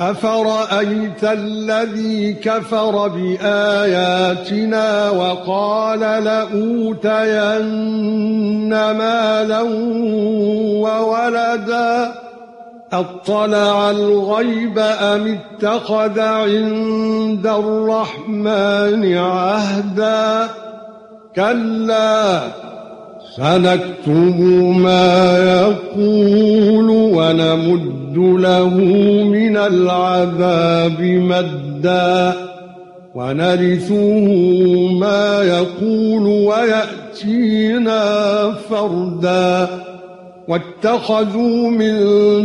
افرايت الذي كفر باياتنا وقال لاوتين مالا وولدا اطلع الغيب ام اتخذ عند الرحمن عهدا كلا سنكتب ما يقول ونمد له من العذاب مدا ونرثه ما يقول ويأتينا فردا واتخذوا من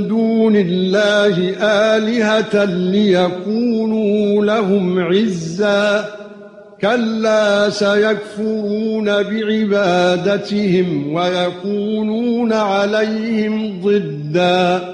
دون الله آلهة ليكونوا لهم عزا كلا سيكفرون بعبادتهم ويكونون عليهم ضدا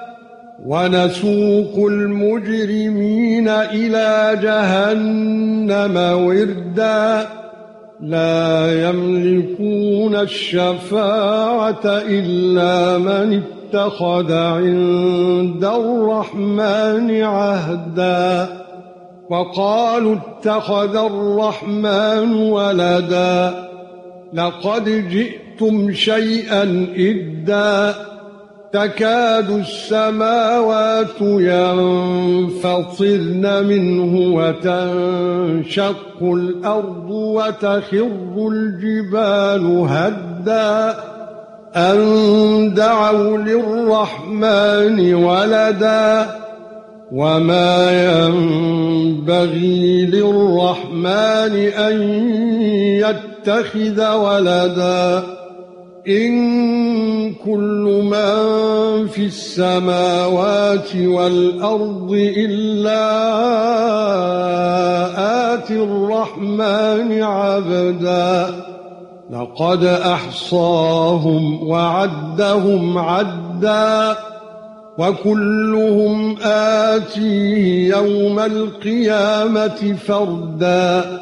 ونسوق المجرمين إلى جهنم وردا. لا يملكون الشفاعة إلا من اتخذ عند الرحمن عهدا. وقالوا اتخذ الرحمن ولدا. لقد جئتم شيئا إدا. تكاد السماوات ينفطرن منه وتنشق الأرض وتخر الجبال هدّا أن دعوا للرحمن ولدا وما ينبغي للرحمن أن يتخذ ولدا إن كل من في السماوات والأرض إلا آتي الرحمن عبداً. لقد أحصاهم وعدهم عدا. وكلهم آتيه يوم القيامة فردا.